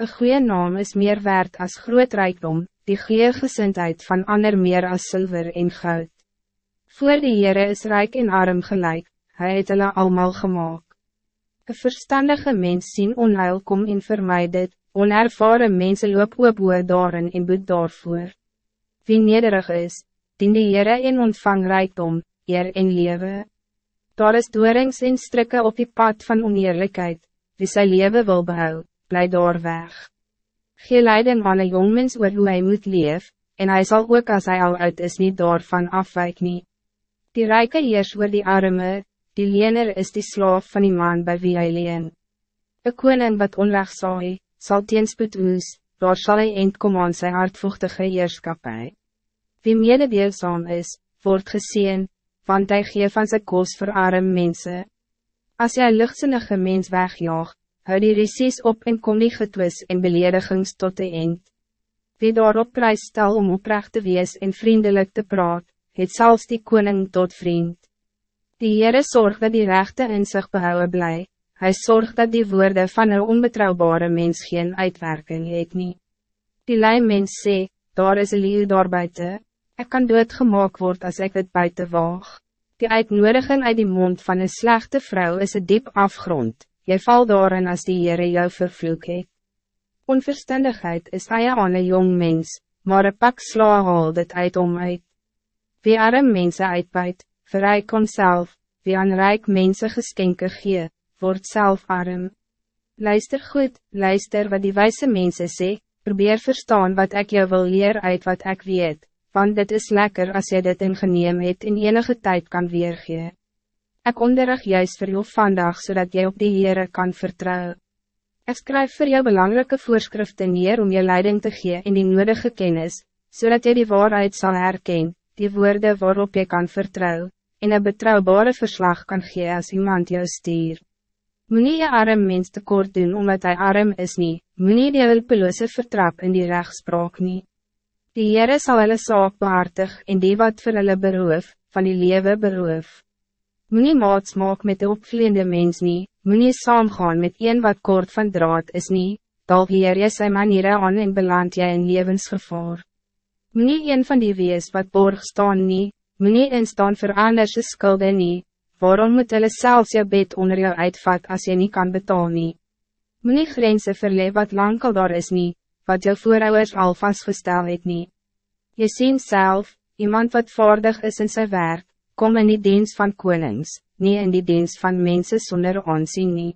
Een goede naam is meer waard als groot rijkdom, die goede gezindheid van ander meer als zilver en goud. Voor de Heere is rijk en arm gelijk, hij het hulle allemaal gemaakt. Een verstandige mens sien onheil kom en vermijd dit, onervaren mensen loop op hoe daarin en boet daarvoor. Wie nederig is, dien die Heere en ontvang rijkdom, eer en lewe. Daar is doorings en strikke op die pad van oneerlijkheid, wie sy leven wil behou, bly daar weg. Gee leiding aan een jongmens oor hoe hy moet leef, en hij zal ook als hij al uit is niet daarvan afwijk nie. Die rijke heers oor die arme, die lener is die slaaf van die man bij wie hij leen. Een koning wat onrecht saai, sal teenspoed oes, daar sal hy eindkom aan sy hartvochtige heerskapie. Wie mededeelzaam is, wordt gezien, want hij geeft van zijn koos voor arme mensen. Als jij luchtsinnige mens wegjaag, hou die risies op en kom die getwis en beledigings tot de eind. Wie daarop prijs stel om oprecht te wees en vriendelijk te praat, het zelfs die koning tot vriend. Die Heere zorg dat die rechte in zich behouden bly, hij zorgt dat die woorden van een onbetrouwbare mens geen uitwerking het nie. Die lui mens sê, daar is een leeuw daar buiten, ik kan doodgemaak word als ik het buiten waag. Die uitnodiging uit die mond van een slechte vrouw is een diep afgrond, jy val daarin als die Heere jou vervloek het. Onverstandigheid is hy aan een jong mens, maar een pak sla haal dit uit om uit. Wie arm mense uitbuit, verryk homself, wie aan rijk mense geskenke gee, word self arm. Luister goed, luister wat die wijze mensen sê, probeer verstaan wat ik jou wil leer uit wat ik weet, want dit is lekker als je dit in geneem het in enige tijd kan weergee. Ik onderrig juist voor jou vandaag zodat jij op die Heere kan vertrouwen. Ik schrijf voor jou belangrijke voorschriften neer om je leiding te geven in die nodige kennis, zodat je die waarheid zal herkennen, die woorden waarop je kan vertrouwen, en een betrouwbare verslag kan geven als iemand jou stier. Moenie je arm mens tekort doen omdat hij arm is niet, moenie die hulpeloze vertrap in die rechtspraak niet. Die Heere sal hulle saak behartig en die wat vir hulle beroof, van die lewe beroof. Moenie maats maak met de opvleende mens nie, moenie saamgaan met een wat kort van draad is nie, dal hier jy sy maniere aan en beland jy in levensgevaar. Moenie een van die wees wat borg staan nie, moenie instaan vir anderse skulde nie, waarom moet hulle selfs jou bed onder jou uitvat als je niet kan betalen nie. Moenie grense verle wat lang al daar is nie, wat jou voorouders al vastgestel het nie. Je ziet zelf, iemand wat vaardig is in zijn werk, kom in die dienst van konings, niet in die dienst van mensen zonder aanzien nie.